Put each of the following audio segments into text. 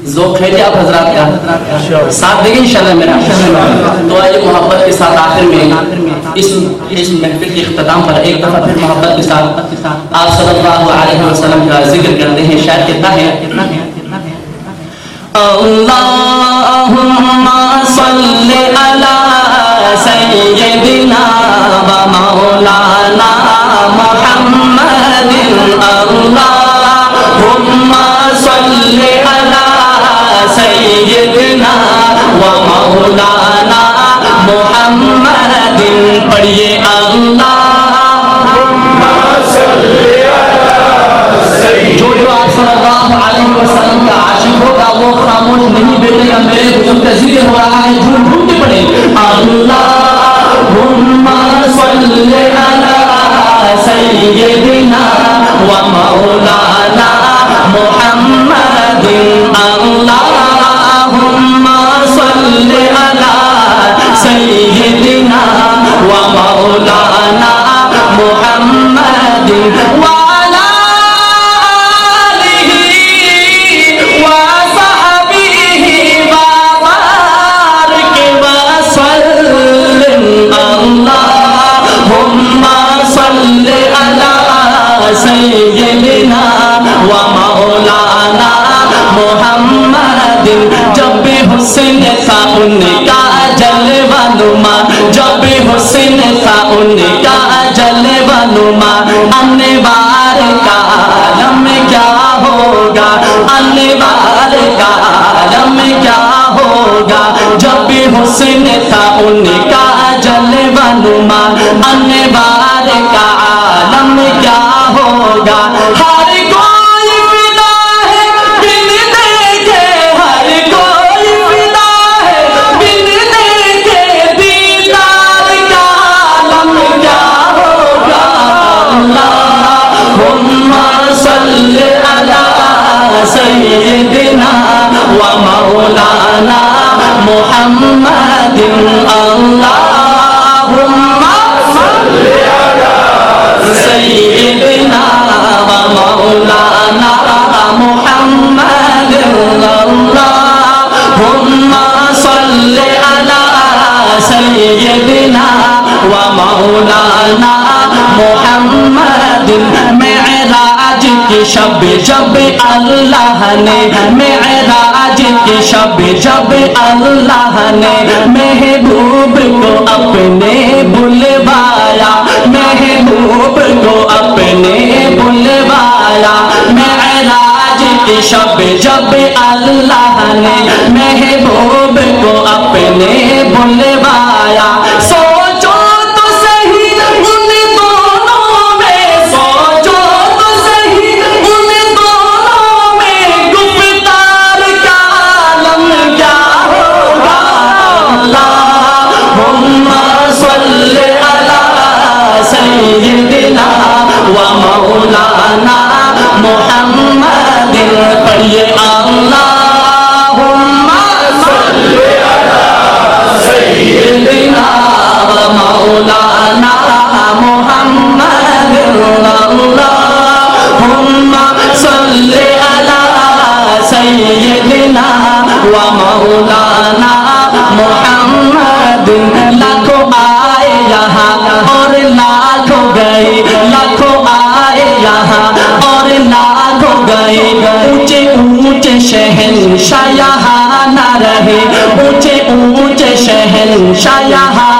ذوق ہے کہ آپ حضرات کا ساتھ دیں گے انشاءاللہ میرا تو آئیے محبت کے ساتھ آخر میں اس اس محفل کے اختتام پر ایک دفعہ پھر محبت کے ساتھ آپ صلی اللہ علیہ وسلم کا ذکر کرتے ہیں۔ شاید کتنا ہے؟ اللہم کا ذکر ہو رہا ہے جھوٹ جھوٹ کے پڑھے اللہم صلی علی سیدنا و مولانا محمد اللہم صلی علی سیدنا و مولانا محمد وعلى جب بھی حسن تھا ان کا جلوہ نما جب بھی حسن تھا ان کا جلوہ نما انوار کا عالم کیا ہوگا؟ انوار کا عالم کیا ہوگا؟ جب بھی حسن تھا ان کا جلوہ نما انوار محمد اللہم صلی سیدنا و مولانا محمد اللہم صلی علی سیدنا و مولانا محمد معراج کی شب جب اللہ نے معراج کی شب جب اللہ نے محبوب کو اپنے بلوایا، محبوب کو اپنے بلوایا۔ معراج کی شب جب اللہ نے محبوب کو اپنے بلوایا۔ محمد پڑھئے اللہم صلی علی سیدنا و مولانا محمد اللہم صلی علی سیدنا و مولانا محمد لاکھوں آئے یہاں اور لاکھوں گئے لاکھوں اور ہو گئے اونچے اونچے شہنشاہ یہاں نہ رہے اونچے اونچے شہنشاہ یہاں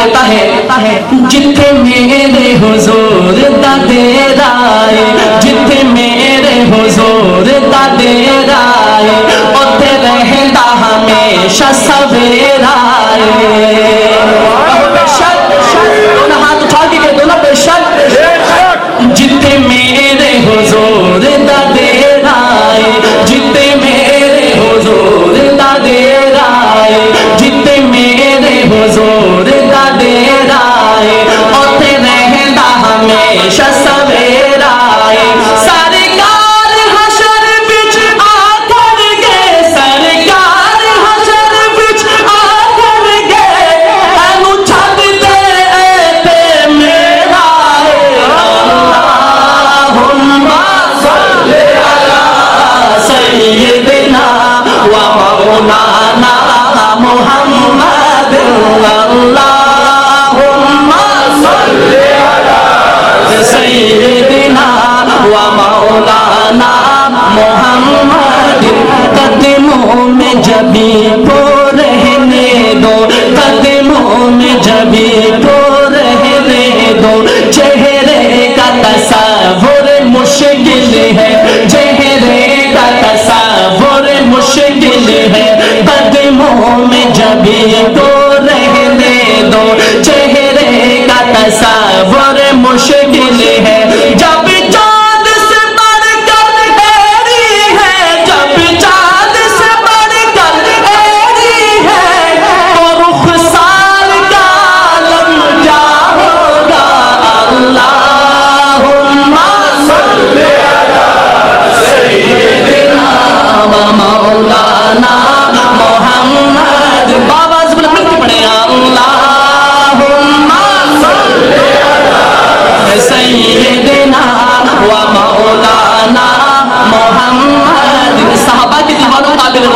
کہتا ہے جتھے میرے حضور دا دیرا ہے جتھے میرے حضور دا دیرا ہے اوتھے رہندا ہمیشہ سویرا ہے ہاتھ اٹھا کے شک و مولانا محمد۔ قدموں میں جبھی کو رہنے دو قدموں میں جبھی کو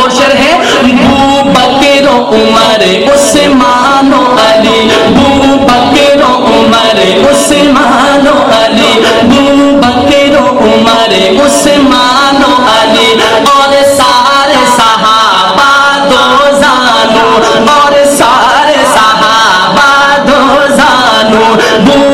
روشن ہے؟ بو بکر عمر عثمان و علی. بو بکر عمر عثمان و علی. بو بکر عمر عثمان و علی. اور سارے صحابہ دو زانو. اور سارے صحابہ دو زانو. بو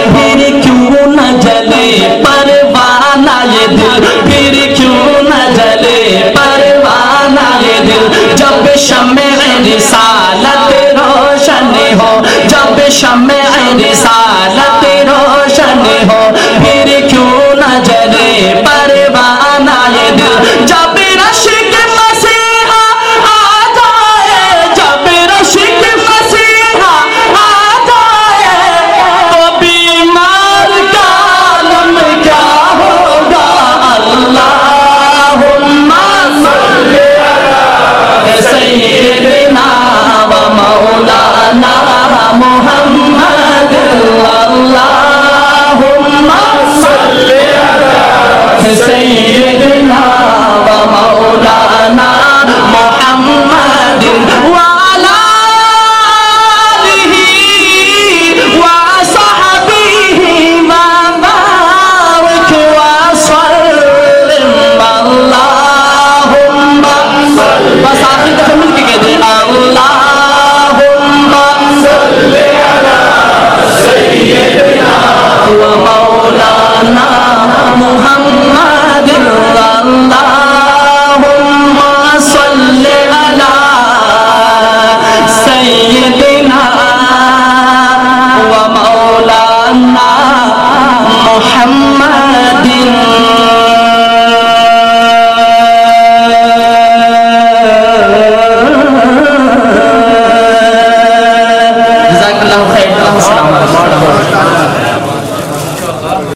دل جب شمع رسالت روشن ہو جب شمع رسالت روشن ہو